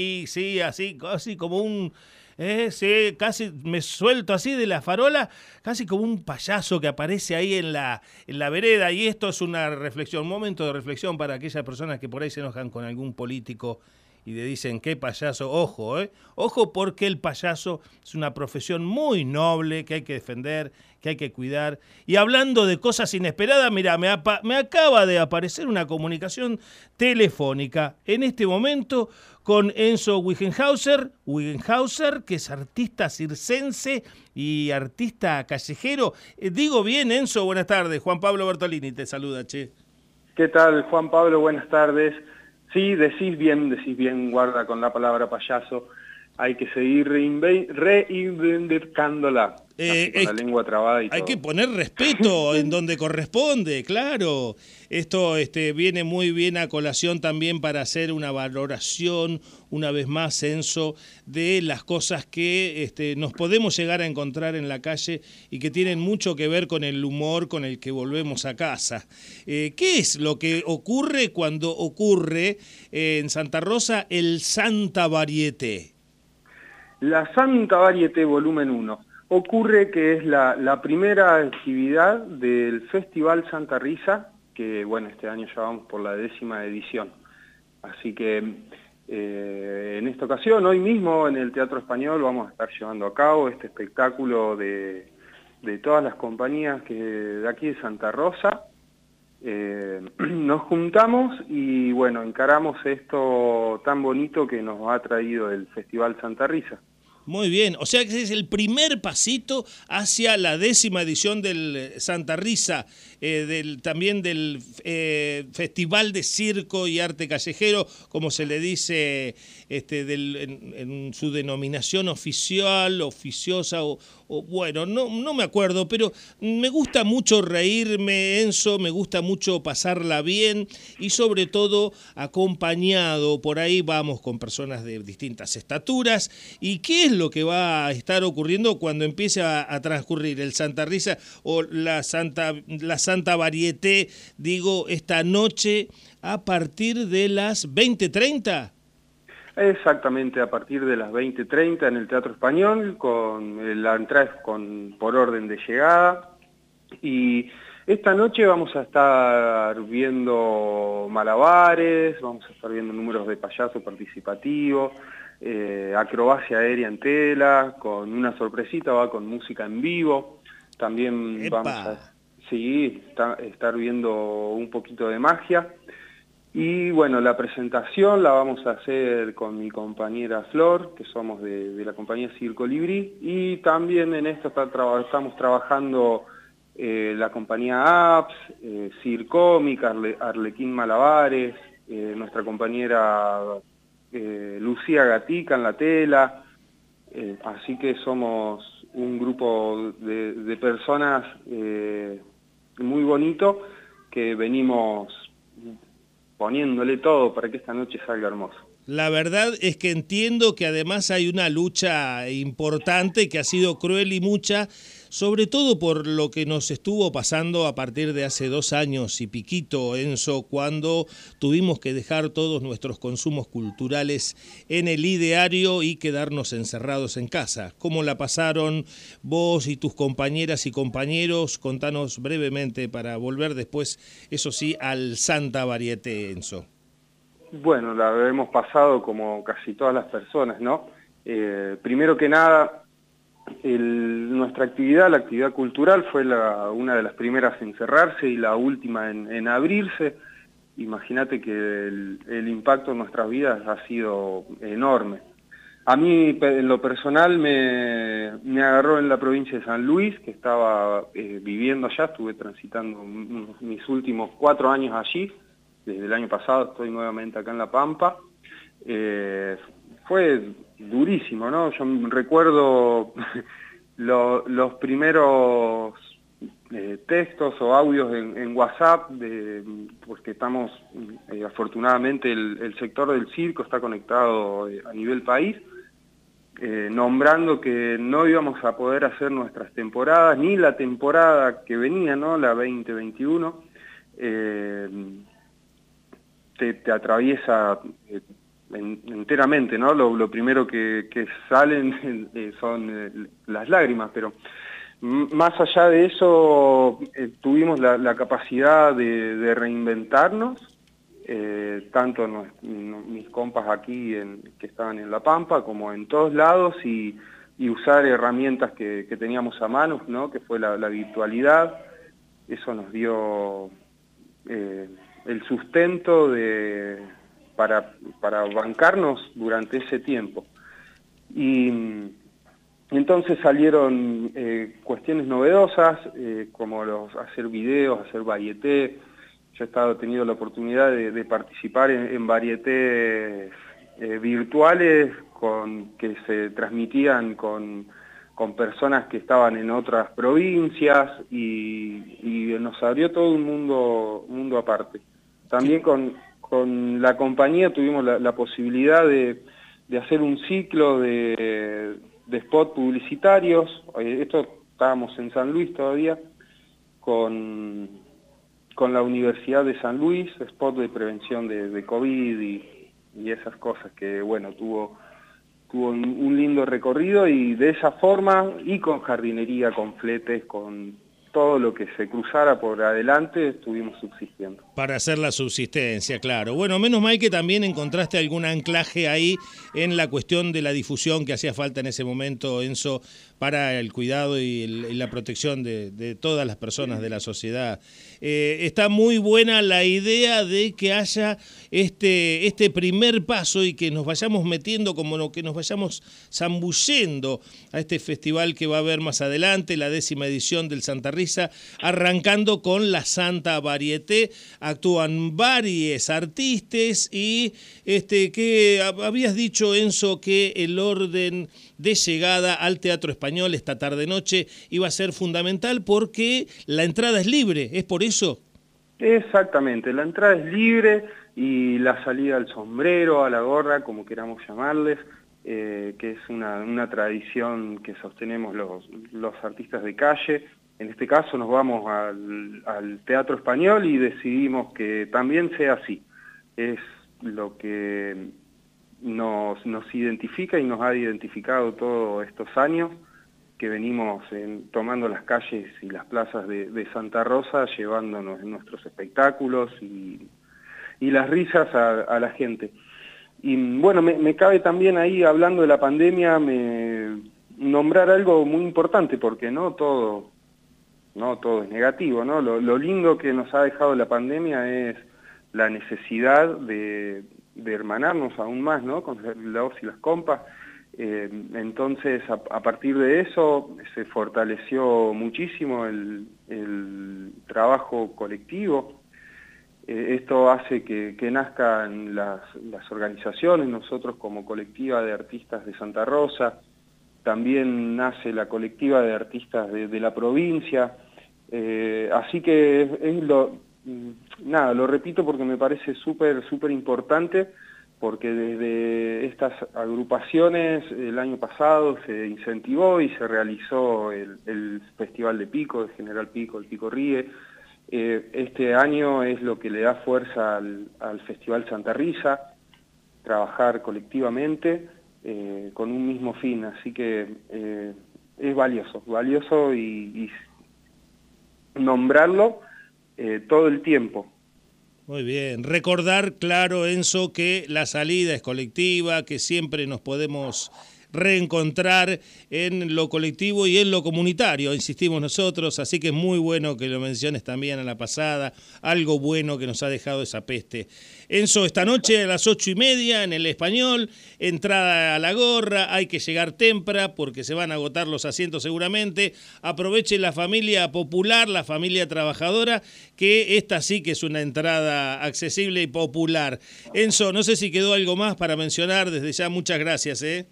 Y sí, así, casi como un... Eh, sí, casi me suelto así de la farola, casi como un payaso que aparece ahí en la, en la vereda. Y esto es una reflexión, un momento de reflexión para aquellas personas que por ahí se enojan con algún político y le dicen, qué payaso, ojo, ¿eh? Ojo porque el payaso es una profesión muy noble que hay que defender, que hay que cuidar. Y hablando de cosas inesperadas, mira, me, me acaba de aparecer una comunicación telefónica en este momento con Enzo Wigenhauser, Wigenhauser, que es artista circense y artista callejero. Eh, digo bien, Enzo, buenas tardes. Juan Pablo Bertolini te saluda, che. ¿Qué tal, Juan Pablo? Buenas tardes. Sí, decís bien, decís bien, guarda con la palabra payaso. Hay que seguir reivindicándola. Eh, la lengua trabada y Hay que poner respeto en donde corresponde, claro. Esto este, viene muy bien a colación también para hacer una valoración, una vez más, censo, de las cosas que este, nos podemos llegar a encontrar en la calle y que tienen mucho que ver con el humor con el que volvemos a casa. Eh, ¿Qué es lo que ocurre cuando ocurre eh, en Santa Rosa el Santa Varieté? La Santa Varieté Volumen 1 ocurre que es la, primera actividad del Festival Santa Risa, que bueno, este año ya vamos por la décima edición. Así que eh, en esta ocasión, hoy mismo en el Teatro Español vamos a estar llevando a cabo este espectáculo de, todas las compañías que, de aquí de Santa Rosa. Eh, nos juntamos y bueno, encaramos esto tan bonito que nos ha traído el Festival Santa Risa. Muy bien, o sea que es el primer pasito hacia la décima edición del eh, Santa Risa, eh, del, también del eh, Festival de Circo y Arte Callejero, como se le dice este, en, su denominación oficial, oficiosa o, bueno, no, no me acuerdo, pero me gusta mucho reírme, Enzo, me gusta mucho pasarla bien y sobre todo acompañado, por ahí vamos con personas de distintas estaturas. ¿Y qué es lo que va a estar ocurriendo cuando empiece a, transcurrir el Santa Risa o la Santa, la Santa Varieté, digo, esta noche a partir de las 20.30? Exactamente, a partir de las 20.30 en el Teatro Español, con eh, la entrada con, por orden de llegada. Y esta noche vamos a estar viendo malabares, vamos a estar viendo números de payaso participativo, eh, acrobacia aérea en tela, con una sorpresita, va con música en vivo. También vamos a sí, estar viendo un poquito de magia. Y bueno, la presentación la vamos a hacer con mi compañera Flor, que somos de, la compañía Circo Libri, y también en esto estamos trabajando eh, la compañía Apps, eh, Circomic, Arlequín Malabares, eh, nuestra compañera Lucía Gatica en la tela, eh, así que somos un grupo de, personas eh, muy bonito que venimos poniéndole todo para que esta noche salga hermoso. La verdad es que entiendo que además hay una lucha importante que ha sido cruel y mucha sobre todo por lo que nos estuvo pasando a partir de hace dos años y piquito, Enzo, cuando tuvimos que dejar todos nuestros consumos culturales en el ideario y quedarnos encerrados en casa. ¿Cómo la pasaron vos y tus compañeras y compañeros? Contanos brevemente para volver después, eso sí, al Santa Varieté, Enzo. Bueno, la hemos pasado como casi todas las personas, ¿no? Eh, primero que nada, nuestra actividad, la actividad cultural, fue una de las primeras en cerrarse y la última en, abrirse. Imagínate que el, impacto en nuestras vidas ha sido enorme. A mí, en lo personal, me, agarró en la provincia de San Luis, que estaba eh, viviendo allá, estuve transitando mis últimos cuatro años allí, desde el año pasado estoy nuevamente acá en La Pampa. Eh, fue durísimo, ¿no? Yo recuerdo los primeros eh, textos o audios en, WhatsApp, porque estamos, eh, afortunadamente el, sector del circo está conectado a nivel país, nombrando que no íbamos a poder hacer nuestras temporadas, ni la temporada que venía, ¿no? La 2021, te, atraviesa enteramente, ¿no? Lo, primero que, salen eh, son eh, las lágrimas, pero más allá de eso eh, tuvimos la, capacidad de, reinventarnos, tanto mis compas aquí en, que estaban en La Pampa como en todos lados y, usar herramientas que, teníamos a mano, ¿no? que fue la, virtualidad, eso nos dio el sustento de para, para bancarnos durante ese tiempo. Y, entonces salieron eh, cuestiones novedosas, eh, como los, hacer videos, hacer varieté. Yo he estado teniendo la oportunidad de, participar en, en varietés eh, virtuales con, que se transmitían con, con personas que estaban en otras provincias y, y nos abrió todo un mundo, un mundo aparte. También con, con la compañía tuvimos la, posibilidad de, hacer un ciclo de, de spot publicitarios, eh, esto estábamos en San Luis todavía, con, con la Universidad de San Luis, spot de prevención de, COVID y, esas cosas que, bueno, tuvo, tuvo un lindo recorrido y de esa forma, y con jardinería, con fletes, con todo lo que se cruzara por adelante estuvimos subsistiendo. Para hacer la subsistencia, claro. Bueno, menos mal que también encontraste algún anclaje ahí en la cuestión de la difusión que hacía falta en ese momento, Enzo, para el cuidado y, la protección de, todas las personas de la sociedad. Eh, está muy buena la idea de que haya este, este primer paso y que nos vayamos metiendo como lo que nos vayamos zambullendo a este festival que va a haber más adelante, la décima edición del Santa Arrancando con la Santa Varieté. Actúan varios artistas y este, que habías dicho, Enzo, que el orden de llegada al Teatro Español esta tarde-noche iba a ser fundamental porque la entrada es libre, ¿es por eso? Exactamente, la entrada es libre y la salida al sombrero, a la gorra, como queramos llamarles, eh, que es una, tradición que sostenemos los artistas de calle. En este caso nos vamos al, Teatro Español y decidimos que también sea así. Es lo que nos, nos identifica y nos ha identificado todos estos años que venimos tomando las calles y las plazas de, Santa Rosa, llevándonos nuestros espectáculos y, las risas a, la gente. Y bueno, me, cabe también ahí, hablando de la pandemia, me, nombrar algo muy importante, porque no todo, no todo es negativo, ¿no? lo lindo que nos ha dejado la pandemia es la necesidad de, hermanarnos aún más, ¿no? Con los y las compas. Eh, entonces, a, partir de eso se fortaleció muchísimo el, trabajo colectivo. Eh, esto hace que, nazcan las, organizaciones, nosotros como colectiva de artistas de Santa Rosa, también nace la colectiva de artistas de, la provincia, eh, así que es lo, Mm, nada, lo repito porque me parece súper, súper importante, porque desde estas agrupaciones el año pasado se incentivó y se realizó el, Festival de Pico, de General Pico, el Pico Ríe. Eh, este año es lo que le da fuerza al, Festival Santa Risa, trabajar colectivamente eh, con un mismo fin, así que eh, es valioso, valioso y nombrarlo eh, todo el tiempo. Muy bien. Recordar, claro, Enzo, que la salida es colectiva, que siempre nos podemos reencontrar en lo colectivo y en lo comunitario, insistimos nosotros, así que es muy bueno que lo menciones también a la pasada, algo bueno que nos ha dejado esa peste. Enzo, esta noche a las ocho y media en el español, entrada a la gorra, hay que llegar temprano porque se van a agotar los asientos seguramente, aproveche la familia popular, la familia trabajadora, que esta sí que es una entrada accesible y popular. Enzo, no sé si quedó algo más para mencionar, desde ya muchas gracias. ¿eh?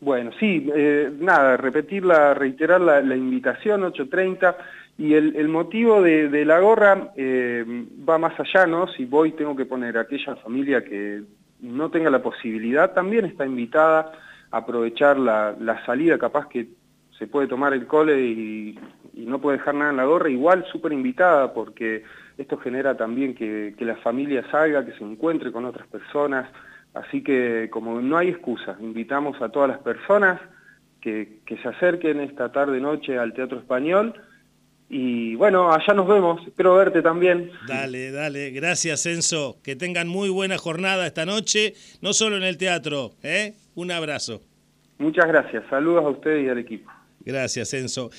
Bueno, sí, eh, nada, repetirla, reiterar la, invitación, 8.30, y el, motivo de, la gorra eh, va más allá, ¿no? Si voy tengo que poner a aquella familia que no tenga la posibilidad, también está invitada a aprovechar la, salida, capaz que se puede tomar el cole y, no puede dejar nada en la gorra, igual súper invitada, porque esto genera también que, que la familia salga, que se encuentre con otras personas, Así que como no hay excusa, invitamos a todas las personas que, que se acerquen esta tarde-noche al Teatro Español y bueno, allá nos vemos, espero verte también. Dale, dale, gracias Enzo, que tengan muy buena jornada esta noche, no solo en el teatro, ¿eh? Un abrazo. Muchas gracias, saludos a ustedes y al equipo. Gracias Enzo.